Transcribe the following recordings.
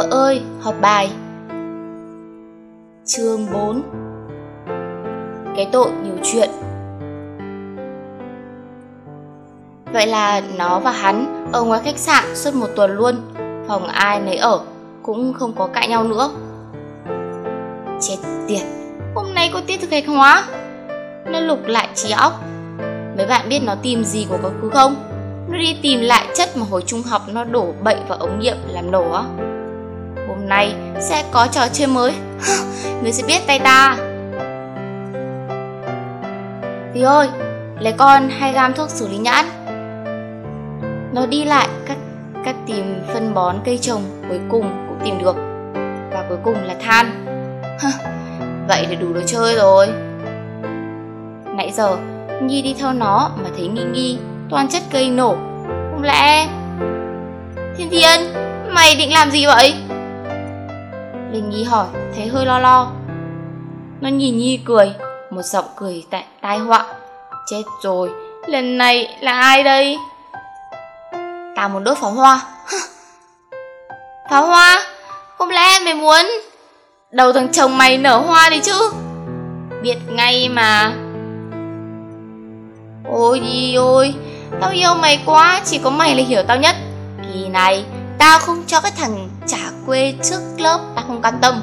Vợ ơi, học bài. Chương 4 Cái tội nhiều chuyện. Vậy là nó và hắn ở ngoài khách sạn suốt một tuần luôn. Phòng ai nấy ở Cũng không có cãi nhau nữa. Chết tiệt Hôm nay có tiết thực hành hóa Nó lục lại trí óc. Mấy bạn biết nó tìm gì của quá khứ không? Nó đi tìm lại chất mà hồi trung học nó đổ bậy vào ống nghiệm làm nổ á này sẽ có trò chơi mới. Người sẽ biết tay ta. Thì ơi, lấy con hai gam thuốc xử lý nhãn. Nó đi lại các các tìm phân bón cây trồng cuối cùng cũng tìm được. Và cuối cùng là than. Vậy là đủ đồ chơi rồi. Nãy giờ Nhi đi theo nó mà thấy nghi nghi Toàn chất cây nổ. Không lẽ Thiên Thiên Mày định làm gì vậy? Linh Nhi hỏi, Thấy hơi lo lo. Nó nhìn Nhi cười, Một giọng cười tại tai họa. Chết rồi, Lần này là ai đây? Tao muốn đốt pháo hoa. Pháo hoa? Không lẽ mày muốn Đầu thằng chồng mày nở hoa đi chứ? Biết ngay mà. Ôi đi, ôi, Tao yêu mày quá, Chỉ có mày là hiểu tao nhất. Kỳ này Tao không cho cái thằng trả quê trước lớp, Tao không can tâm.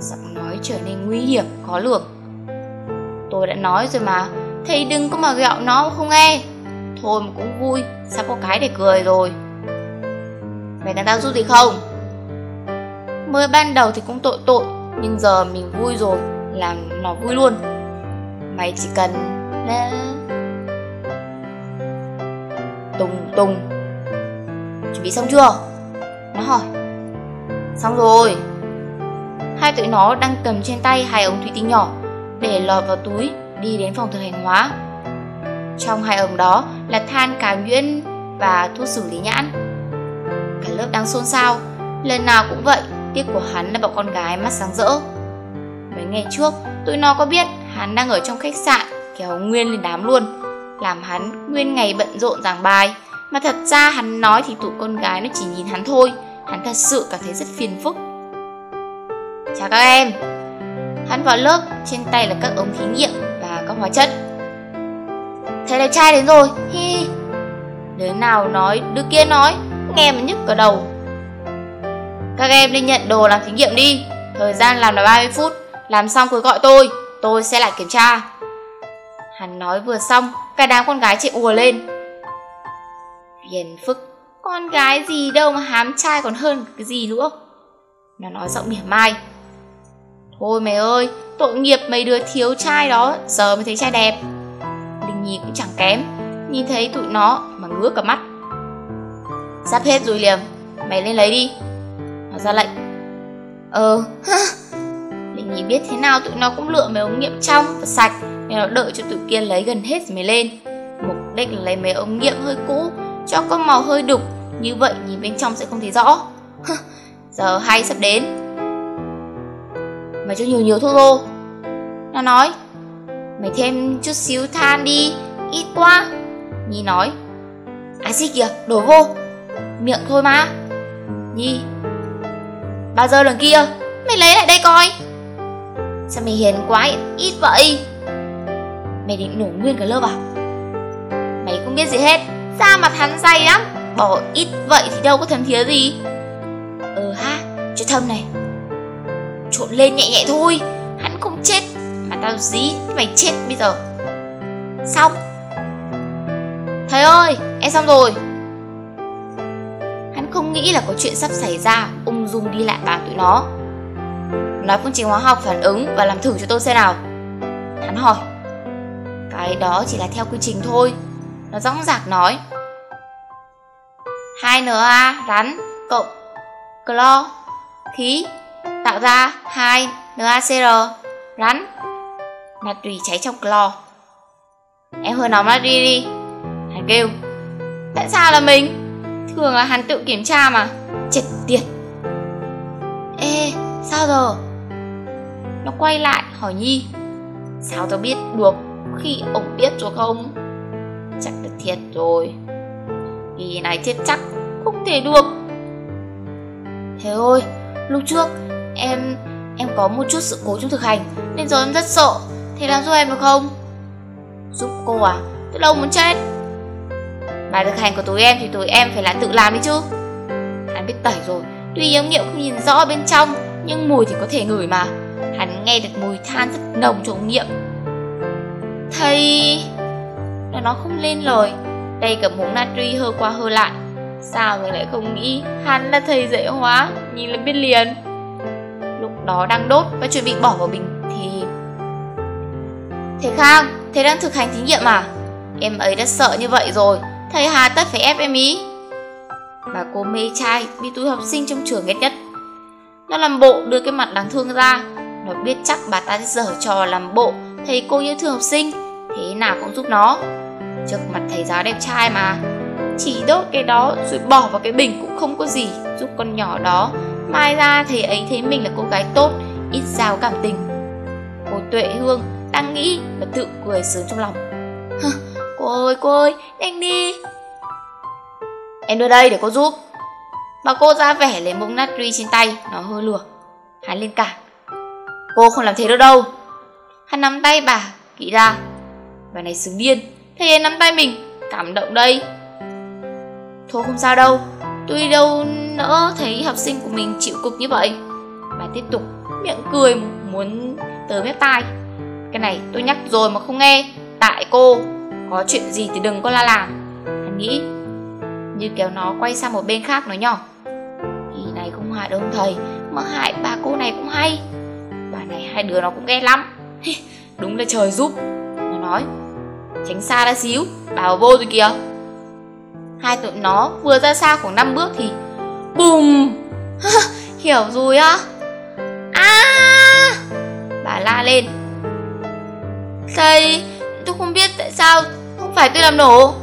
Giọng nói trở nên nguy hiểm, khó lường. Tôi đã nói rồi mà, Thầy đừng có mà gẹo nó không nghe. Thôi mà cũng vui Sắp có cái để cười rồi. Mày cần tao giúp gì không? Mới ban đầu thì cũng tội tội, Nhưng giờ mình vui rồi, Làm nó vui luôn. Mày chỉ cần là Tùng Tùng. Chuẩn bị xong chưa? Nó hỏi. Xong rồi. Hai tụi nó đang cầm trên tay hai ống thủy tinh nhỏ Để lọt vào túi, Đi đến phòng thực hành hóa. Trong hai ống đó là than cá nhuyễn Và thuốc xử lý nhãn. Cả lớp đang xôn xao. Lần nào cũng vậy, Tiếc của hắn là bọn con gái mắt sáng rỡ. Mấy ngày trước, Tụi nó có biết hắn đang ở trong khách sạn, Kéo Nguyên lên đám luôn, Làm hắn nguyên ngày bận rộn giảng bài. Mà thật ra hắn nói thì tụi con gái nó chỉ nhìn hắn thôi. Hắn thật sự cảm thấy rất phiền phức. Chào các em. Hắn vào lớp, Trên tay là các ống thí nghiệm và các hóa chất. Thầy đẹp trai đến rồi. Hi Đứa nào nói, Đứa kia nói Nghe mà nhức cả đầu. Các em nên nhận đồ làm thí nghiệm đi. Thời gian làm là 30 phút. Làm xong cứ gọi tôi. Tôi sẽ lại kiểm tra. Hắn nói vừa xong Cả đám con gái chạy ùa lên hiền phức. Con gái gì đâu mà hám trai còn hơn cái gì nữa. Nó nói giọng mỉa mai. Thôi mày ơi, Tội nghiệp mấy đứa thiếu trai đó, Giờ mới thấy trai đẹp. Linh Nhi cũng chẳng kém, Nhìn thấy tụi nó mà ngứa cả mắt. Sắp hết rồi liềm, Mày lên lấy đi. Nó ra lệnh. Ờ. Linh Nhi biết thế nào tụi nó cũng lựa mấy ống nghiệm trong và sạch, Nên nó đợi cho tụi kia lấy gần hết rồi mới lên. Mục đích là lấy mấy ống nghiệm hơi cũ cho có màu hơi đục. Như vậy nhìn bên trong sẽ không thấy rõ. Giờ hay sắp đến. Mày cho nhiều nhiều thuốc lô. Nó nói, Mày thêm chút xíu than đi, Ít quá. Nhi nói à gì kìa đổ vô. Miệng thôi mà. Nhi, Bao giờ lần kia Mày lấy lại đây coi. Sao mày hiền quá, ít vậy? Mày định nổ nguyên cả lớp à? Mày không biết gì hết. Da mặt hắn dày lắm. Bỏ ít vậy thì đâu có thấm thía gì. Ừ ha, Cho thơm này. Trộn lên nhẹ nhẹ thôi, Hắn không chết Mà tao dí mày chết bây giờ. Xong. Thầy ơi, em xong rồi. Hắn không nghĩ là có chuyện sắp xảy ra, Ung dung đi lại bàn tụi nó. Nói phương trình hóa học, phản ứng Và làm thử cho tôi xem nào. Hắn hỏi. Cái đó chỉ là theo quy trình thôi. Nó dõng dạc nói. 2Na rắn cộng clo khí tạo ra 2 NaCl rắn natri cháy trong clo. Em hơi nóng natri đi hắn kêu, tại sao là mình? Thường là hắn tự kiểm tra mà. Chết tiệt. Ê, sao rồi nó quay lại hỏi nhi, sao tao biết được khi ông biết rồi không? Chắc là thiệt rồi. Kỳ này chết chắc không thể được Thế ơi, lúc trước em em có một chút sự cố trong thực hành nên giờ em rất sợ. Thế làm giúp em được không? Giúp cô à? Tôi đâu muốn chết. Bài thực hành của tụi em thì tụi em phải là tự làm đi chứ. Hắn biết tẩy rồi, tuy yếu nghiệm không nhìn rõ bên trong nhưng mùi thì có thể ngửi mà. Hắn nghe được mùi than rất nồng trong nghiệm. Thầy... Nó nó không lên lời. Đây cầm muỗng natri hơ qua hơ lại Sao người lại không nghĩ hắn là thầy dạy hóa? Nhìn là biết liền. Lúc đó đang đốt và chuẩn bị bỏ vào bình Thì thầy Khang, thầy đang thực hành thí nghiệm à? Em ấy đã sợ như vậy rồi. Thầy hà tất phải ép em ý. Bà cô mê trai bị túi học sinh trong trường ghét nhất. Nó làm bộ đưa cái mặt đáng thương ra. Nó biết chắc bà ta sẽ dở trò làm bộ Thầy cô yêu thương học sinh. Thế nào cũng giúp nó. Trước mặt thầy giáo đẹp trai mà. Chỉ đốt cái đó rồi bỏ vào cái bình cũng không có gì, Giúp con nhỏ đó. Mai ra thầy ấy thấy mình là cô gái tốt, Ít giao cảm tình. Cô Tuệ Hương đang nghĩ và tự cười sướng trong lòng. Cô ơi cô ơi, nhanh đi. Em đưa đây để cô giúp. Bà cô ra vẻ lấy muỗng natri trên tay, Nó hơi lừa Hắn lên cả Cô không làm thế được đâu. Hắn nắm tay bà kỹ ra. Bà này sướng điên. Thầy ấy nắm tay mình, Cảm động đây. Thôi, không sao đâu. Tôi đâu nỡ thấy học sinh của mình chịu cực như vậy. Bà tiếp tục miệng cười, muốn tới mép tai. Cái này tôi nhắc rồi mà không nghe. Tại cô, Có chuyện gì thì đừng có la làm Hắn nghĩ, Như kéo nó quay sang một bên khác nói nhỏ. Ý này không hại đâu thầy, Mà hại bà cô này cũng hay. Bà này hai đứa nó cũng ghét lắm. Đúng là trời giúp. Nó nói, Tránh xa ra xíu Bảo vô rồi kìa. Hai tụi nó vừa ra xa khoảng 5 bước thì Bùm. Hiểu rồi á. À Bà la lên. Thầy Tôi không biết tại sao Không phải tôi làm nổ.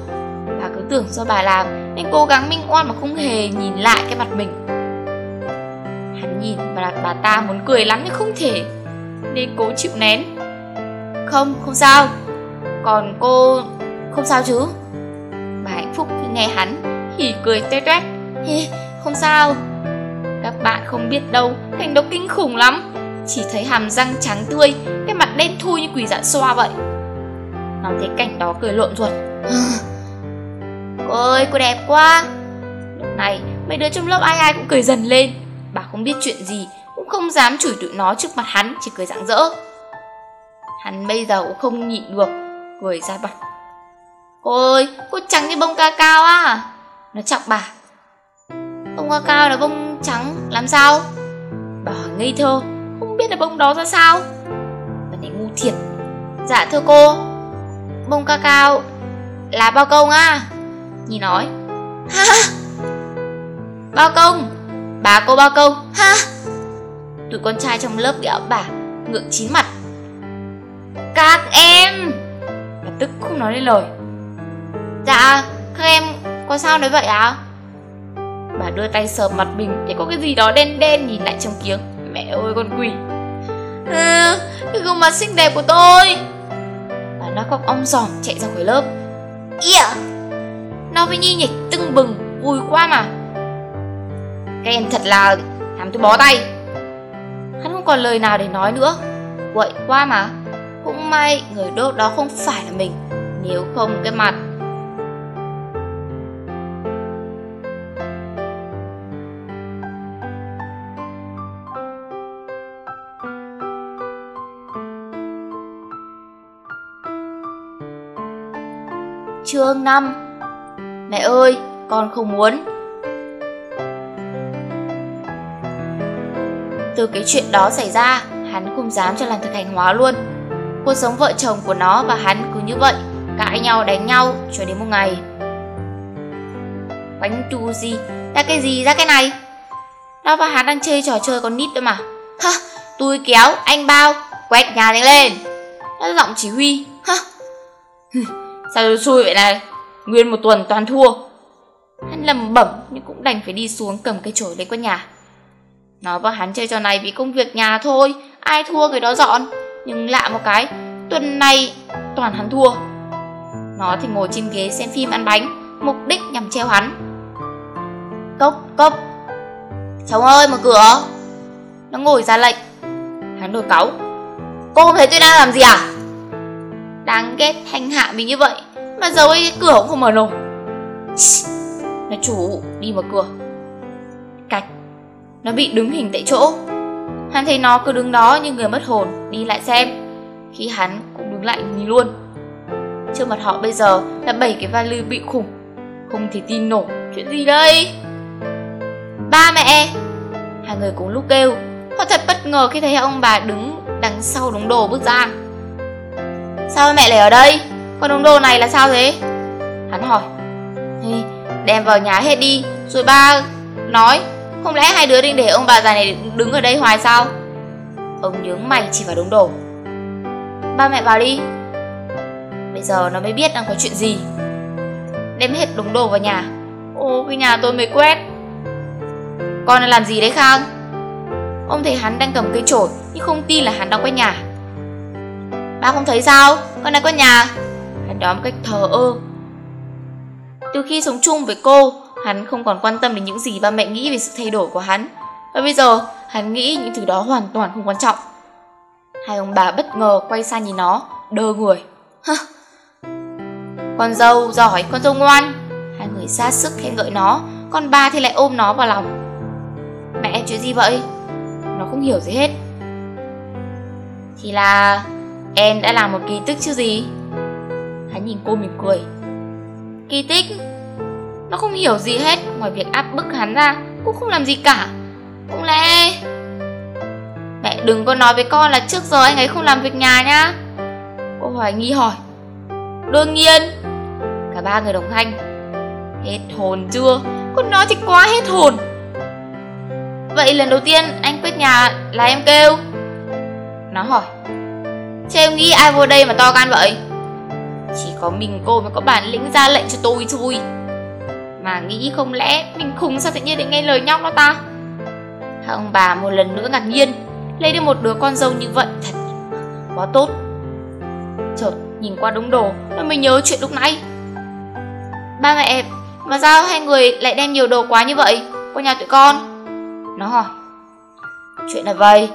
Bà cứ tưởng do bà làm Nên cố gắng minh oan mà không hề nhìn lại cái mặt mình. Hắn nhìn và bà ta muốn cười lắm nhưng không thể Nên cố chịu nén. Không, không sao. Còn cô không sao chứ? Bà hạnh phúc khi nghe hắn. Hỉ cười tuét tuét. Không sao. Các bạn không biết đâu Cảnh đó kinh khủng lắm. Chỉ thấy hàm răng trắng tươi Cái mặt đen thui như quỷ dạ xoa vậy. Nó thấy cảnh đó cười lộn ruột. Cô ơi cô đẹp quá. Lúc này mấy đứa trong lớp ai ai cũng cười dần lên. Bà không biết chuyện gì Cũng không dám chửi tụi nó trước mặt hắn Chỉ cười rạng rỡ. Hắn bây giờ cũng không nhịn được cười ra bật Cô ơi, cô trắng như bông ca cao à Nó chọc bà. Bông ca cao là bông trắng, làm sao? Bà hỏi ngây thơ Không biết là bông đó ra sao. Bà này ngu thiệt. Dạ thưa cô Bông ca cao là bao công à Nhi nói. Ha Bao công? Bà cô bao công. Ha Tụi con trai trong lớp ghẹo bà Ngượng chín mặt. Các em! Bà tức không nói lên lời. Dạ các em có sao nói vậy à Bà đưa tay sờ mặt mình Thấy có cái gì đó đen đen nhìn lại trong kiếng Mẹ ơi con quỷ. À, Cái gương mặt xinh đẹp của tôi. Bà nói khóc ong giòn chạy ra khỏi lớp. Yeah Nó với Nhi nhịch tưng bừng Vui quá mà. Các em thật là làm tôi bó tay. Hắn không còn lời nào để nói nữa. Quậy quá mà. Cũng may người đốt đó không phải là mình. Nếu không cái mặt Chương 5 Mẹ ơi, con không muốn Từ cái chuyện đó xảy ra, hắn không dám cho làm thực hành hóa luôn Cuộc sống vợ chồng của nó và hắn cứ như vậy, cãi nhau đánh nhau cho đến một ngày. Bánh tu gì, ra cái gì ra cái này? Nó và hắn đang chơi trò chơi con nít thôi mà. hả tôi kéo, anh bao, quét nhà lên lên. Nó giọng chỉ huy, hả Sao tôi xui vậy này? Nguyên một tuần toàn thua. Hắn lầm bẩm nhưng cũng đành phải đi xuống cầm cây chổi lên quét nhà. Nó và hắn chơi trò này vì công việc nhà thôi, ai thua người đó dọn. Nhưng lạ một cái tuần này toàn hắn thua. Nó thì ngồi trên ghế xem phim ăn bánh mục đích nhằm treo hắn. Cốc cốc. Chồng ơi mở cửa. Nó ngồi ra lệnh. Hắn đổi cáu. Cô không thấy tôi đang làm gì à? Đáng ghét hành hạ mình như vậy, Mà giờ ấy cửa cũng không mở nổi. Nó chủ đi mở cửa. Cạch, Nó bị đứng hình tại chỗ. Hắn thấy nó cứ đứng đó như người mất hồn, Đi lại xem. Khi hắn cũng đứng lại nhìn luôn. Trước mặt họ bây giờ là bảy cái vali bị khủng. Không thể tin nổi, Chuyện gì đây? Ba mẹ! Hai người cùng lúc kêu. Họ thật bất ngờ khi thấy ông bà đứng đằng sau đống đồ bước ra. Sao mẹ lại ở đây? Con đống đồ này là sao thế? Hắn hỏi. Thì đem vào nhà hết đi. Rồi ba nói, Không lẽ hai đứa định để ông bà già này đứng ở đây hoài sao? Ông nhướng mày chỉ vào đống đồ. Ba mẹ vào đi. Bây giờ nó mới biết đang có chuyện gì. Đem hết đống đồ vào nhà. Ô, cái nhà tôi mới quét. Con đang làm gì đấy Khang? Ông thấy hắn đang cầm cây chổi, Nhưng không tin là hắn đang quét nhà. Ba không thấy sao? Con này con nhà. Hắn đóm cách thờ ơ. Từ khi sống chung với cô Hắn không còn quan tâm đến những gì ba mẹ nghĩ về sự thay đổi của hắn. Và bây giờ hắn nghĩ những thứ đó hoàn toàn không quan trọng. Hai ông bà bất ngờ quay sang nhìn nó Đơ người. Con dâu giỏi, con dâu ngoan. Hai người xa sức khen ngợi nó Còn ba thì lại ôm nó vào lòng. Mẹ chuyện gì vậy? Nó không hiểu gì hết. Thì là Em đã làm một kỳ tích chứ gì? Hắn nhìn cô mỉm cười. Kỳ tích Nó không hiểu gì hết. Ngoài việc áp bức hắn ra, Cũng không làm gì cả. Cũng lẽ Mẹ đừng có nói với con là trước giờ anh ấy không làm việc nhà nhá. Cô hoài nghi hỏi. Đương nhiên. Cả ba người đồng thanh Hết hồn chưa? Con nói thì quá hết hồn. Vậy lần đầu tiên anh quét nhà là em kêu. Nó hỏi. Chứ em nghĩ ai vô đây mà to gan vậy? Chỉ có mình cô mới có bản lĩnh ra lệnh cho tôi thôi. Mà nghĩ không lẽ mình khùng sao tự nhiên để nghe lời nhóc nó ta? Hai ông bà một lần nữa ngạc nhiên, Lấy được một đứa con dâu như vậy, thật Quá tốt. Chợt nhìn qua đống đồ Nó mới nhớ chuyện lúc nãy. Ba mẹ Mà sao hai người lại đem nhiều đồ quá như vậy? Qua nhà tụi con. Nó hỏi. Chuyện là vậy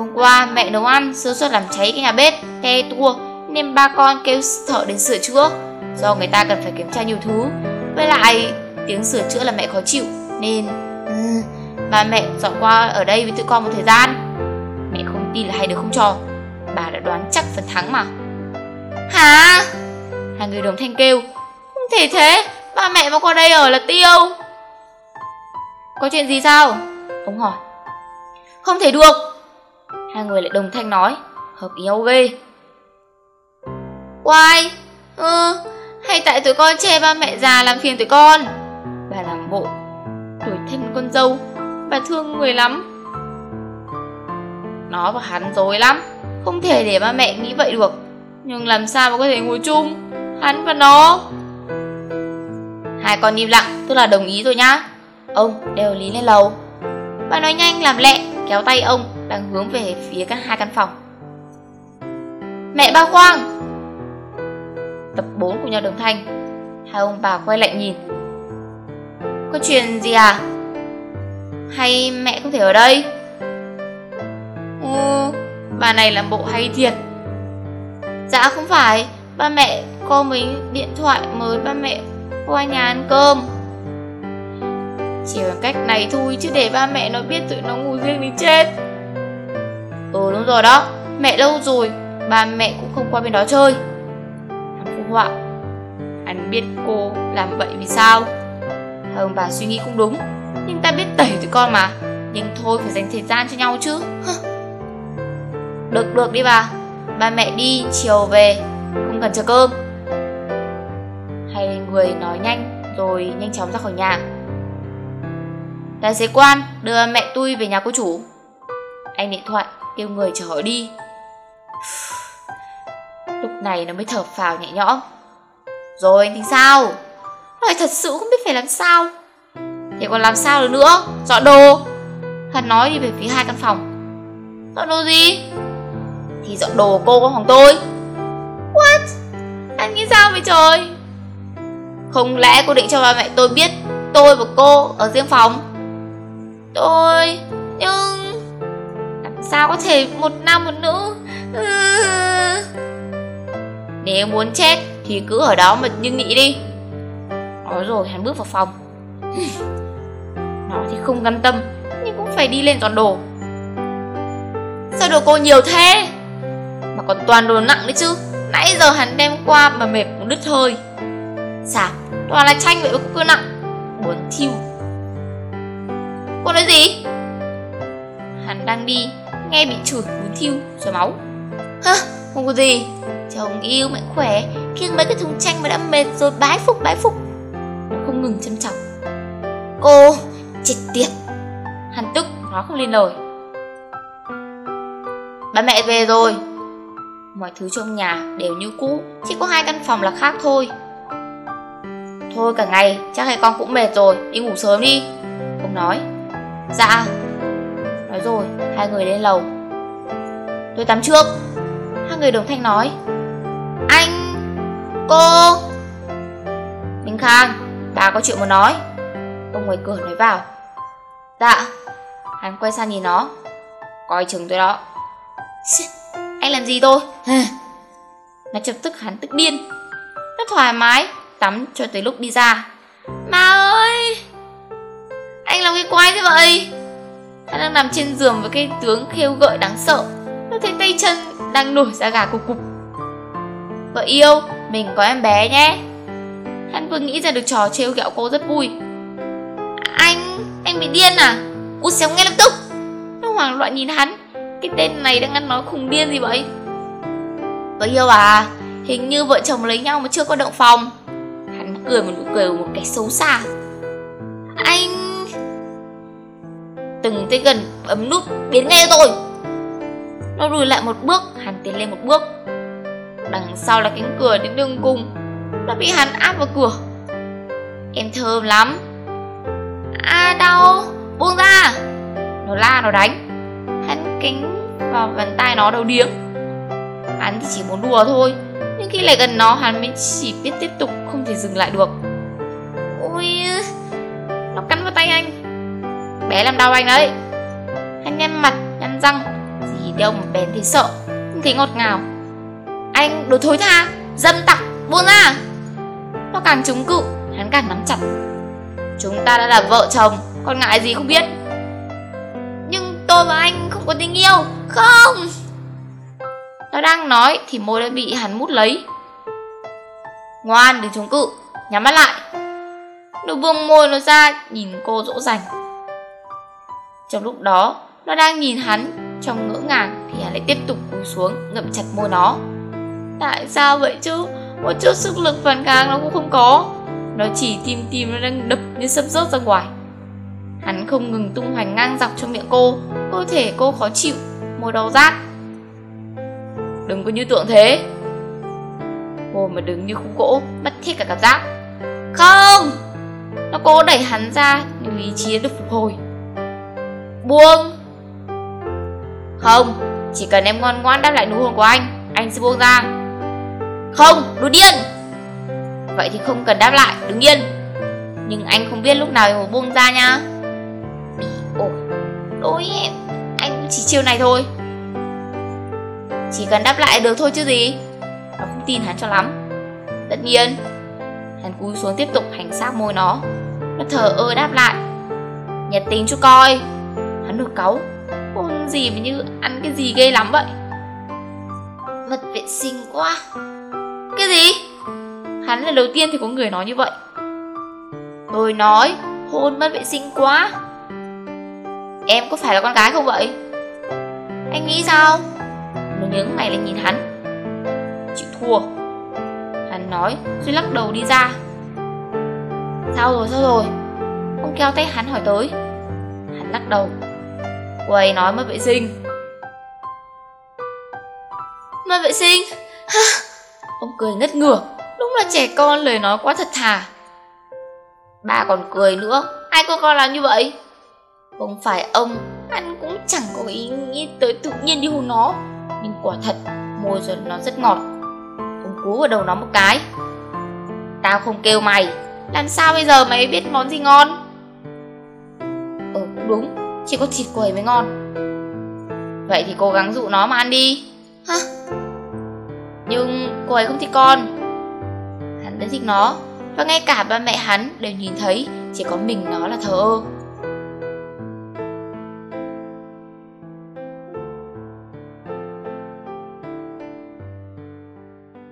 Hôm qua mẹ nấu ăn sơ suất làm cháy cái nhà bếp Te tua Nên ba con kêu thợ đến sửa chữa. Do người ta cần phải kiểm tra nhiều thứ. Với lại tiếng sửa chữa là mẹ khó chịu Nên ừ, Ba mẹ dọn qua ở đây với tụi con một thời gian. Mẹ không tin là hai đứa không cho. Bà đã đoán chắc phần thắng mà. Hả? Hai người đồng thanh kêu. Không thể thế Ba mẹ mà qua đây ở là tiêu. Có chuyện gì sao? Ông hỏi. Không thể được. Hai người lại đồng thanh nói Hợp ý nhau ghê. Why? Ừ Hay tại tụi con chê ba mẹ già làm phiền tụi con. Bà làm bộ Đổi thêm con dâu Bà thương người lắm. Nó và hắn dối lắm Không thể để ba mẹ nghĩ vậy được Nhưng làm sao mà có thể ngồi chung Hắn và nó? Hai con im lặng Tức là đồng ý rồi nhá. Ông đều lý lên lầu. Bà nói nhanh làm lẹ Kéo tay ông đang hướng về phía các hai căn phòng. Mẹ ba khoang Tập 4 của nhà đồng thanh Hai ông bà quay lại nhìn. Có chuyện gì à? Hay mẹ không thể ở đây? Ừ Bà này làm bộ hay thiệt. Dạ không phải, Ba mẹ cô mới điện thoại mời ba mẹ qua nhà ăn cơm. Chỉ bằng cách này thôi chứ để ba mẹ nó biết tụi nó ngủ riêng thì chết. Ừ đúng rồi đó. Mẹ lâu rồi Ba mẹ cũng không qua bên đó chơi. Hắn phụ họa, Anh biết cô làm vậy vì sao? Hồng ông bà suy nghĩ cũng đúng, Nhưng ta biết tẩy tụi con mà, Nhưng thôi phải dành thời gian cho nhau chứ. Được được đi bà. Ba mẹ đi chiều về, Không cần chờ cơm. Hai người nói nhanh, Rồi nhanh chóng ra khỏi nhà. Tài xế quan, đưa mẹ tôi về nhà cô chủ. Anh điện thoại kêu người chở họ đi. Lúc này nó mới thở phào nhẹ nhõm. Rồi anh thì sao? Nói thật sự không biết phải làm sao. Thì còn làm sao được nữa? Dọn đồ. Hắn nói đi về phía hai căn phòng. Dọn đồ gì? Thì dọn đồ của cô con phòng tôi. What? Anh nghĩ sao vậy trời? Không lẽ cô định cho ba mẹ tôi biết Tôi và cô ở riêng phòng? Tôi... Nhưng... Sao có thể một nam một nữ... Nếu muốn chết thì cứ ở đó mà như nghĩ đi. Nói rồi hắn bước vào phòng. Nó thì không cam tâm, Nhưng cũng phải đi lên dọn đồ. Sao đồ cô nhiều thế? Mà còn toàn đồ nặng đấy chứ. Nãy giờ hắn đem qua mà mệt cũng đứt hơi. Sạp Toàn là tranh vậy mà cũng cơ nặng. Buồn thiêu Cô nói gì? Hắn đang đi. Nghe bị chửi buồn thiêu rồi máu. Hả? Không có gì. Chồng yêu mạnh khỏe Kiêng mấy cái thùng tranh mà đã mệt rồi bái phục bái phục không ngừng châm chọc. Cô Chết tiệt. Hắn tức nó không lên lời. Ba mẹ về rồi. Mọi thứ trong nhà đều như cũ Chỉ có hai căn phòng là khác thôi. Thôi cả ngày Chắc hai con cũng mệt rồi Đi ngủ sớm đi. Ông nói. Dạ Nói rồi, Hai người lên lầu. Tôi tắm trước. Hai người đồng thanh nói, Anh, Cô. Minh Khang, Bà có chuyện muốn nói. Ông ngoài cửa nói vào Dạ. Hắn quay sang nhìn nó, Coi chừng tôi đó. Anh làm gì tôi? Nó chập tức hắn tức điên. Nó thoải mái Tắm cho tới lúc đi ra. Ma ơi, Anh làm cái quái thế vậy? Đang nằm trên giường với cái tướng khêu gợi đáng sợ. Nó thấy tay chân đang nổi ra gà cục cục. Vợ yêu, mình có em bé nhé. Hắn vừa nghĩ ra được trò trêu ghẹo cô rất vui. Anh, anh bị điên à? Cút xéo ngay lập tức. Nó hoảng loạn nhìn hắn. Cái tên này đang ăn nói khùng điên gì vậy? Vợ yêu à Hình như vợ chồng lấy nhau mà chưa có động phòng. Hắn cười một nụ cười một cái xấu xa. Anh Từng tới gần ấm nút biến ngay rồi. Nó lùi lại một bước, Hắn tiến lên một bước. Đằng sau là cánh cửa đến đường cùng, Nó bị hắn áp vào cửa. Em thơm lắm. À đau, Buông ra. Nó la, nó đánh. Hắn cánh vào bàn tay nó đầu điếng Hắn thì chỉ muốn đùa thôi, Nhưng khi lại gần nó, hắn mới chỉ biết tiếp tục Không thể dừng lại được. Bé làm đau anh đấy. Hắn nhăn mặt, nhăn răng, Gì đâu mà bén thấy sợ, Không thấy ngọt ngào. Anh đồ thối tha, Dâm tặc, buông ra. Nó càng chống cự, Hắn càng nắm chặt. Chúng ta đã là vợ chồng Còn ngại gì không biết. Nhưng tôi và anh không có tình yêu, Không. Nó đang nói thì môi đã bị hắn mút lấy. Ngoan, đừng chống cự, Nhắm mắt lại. Nó buông môi nó ra, Nhìn cô dỗ dành. Trong lúc đó, Nó đang nhìn hắn, Trong ngỡ ngàng Thì hắn lại tiếp tục cúi xuống, Ngậm chặt môi nó. Tại sao vậy chứ? Một chút sức lực phản kháng nó cũng không có. Nó chỉ tim tim nó đang đập như sắp rớt ra ngoài. Hắn không ngừng tung hoành ngang dọc trong miệng cô. Cơ thể cô khó chịu, Môi đau rát. Đừng có như tượng thế. Cô mà đứng như khúc gỗ, Mất hết cả cảm giác. Không! Nó cố đẩy hắn ra, Nhưng lý trí đã được phục hồi. Buông. Không, Chỉ cần em ngoan ngoan đáp lại nụ hôn của anh Anh sẽ buông ra. Không đồ điên Vậy thì không cần đáp lại đứng yên. Nhưng anh không biết lúc nào em buông ra nha. Ôi Đối em. Anh chỉ chiêu này thôi. Chỉ cần đáp lại được thôi chứ gì. Nó không tin hắn cho lắm. Tất nhiên, Hắn cúi xuống tiếp tục hành xác môi nó. Nó thở ơ đáp lại. Nhiệt tình chú coi. Hắn được cáu. Hôn gì mà như ăn cái gì ghê lắm vậy? Mật vệ sinh quá. Cái gì? Hắn là đầu tiên thì có người nói như vậy. Tôi nói Hôn mất vệ sinh quá. Em có phải là con gái không vậy? Anh nghĩ sao? Nó nhướng mày lên nhìn hắn. Chịu thua. Hắn nói rồi lắc đầu đi ra. Sao rồi sao rồi? Ông kéo tay hắn hỏi tới. Hắn lắc đầu Cô ấy nói mất vệ sinh. Mất vệ sinh? Ông cười ngất ngửa. Đúng là trẻ con, lời nói quá thật thà. Bà còn cười nữa. Ai có con làm như vậy? Không phải ông Anh cũng chẳng có ý nghĩ tới tự nhiên đi hôn nó. Nhưng quả thật, Môi rồi nó rất ngọt. Ông cú vào đầu nó một cái. Tao không kêu mày. Làm sao bây giờ mày biết món gì ngon? Ừ cũng đúng. Chỉ có thịt ấy mới ngon. Vậy thì cố gắng dụ nó mà ăn đi. Hả? Nhưng cô ấy không thích con. Hắn vẫn thích nó. Và ngay cả ba mẹ hắn đều nhìn thấy Chỉ có mình nó là thờ ơ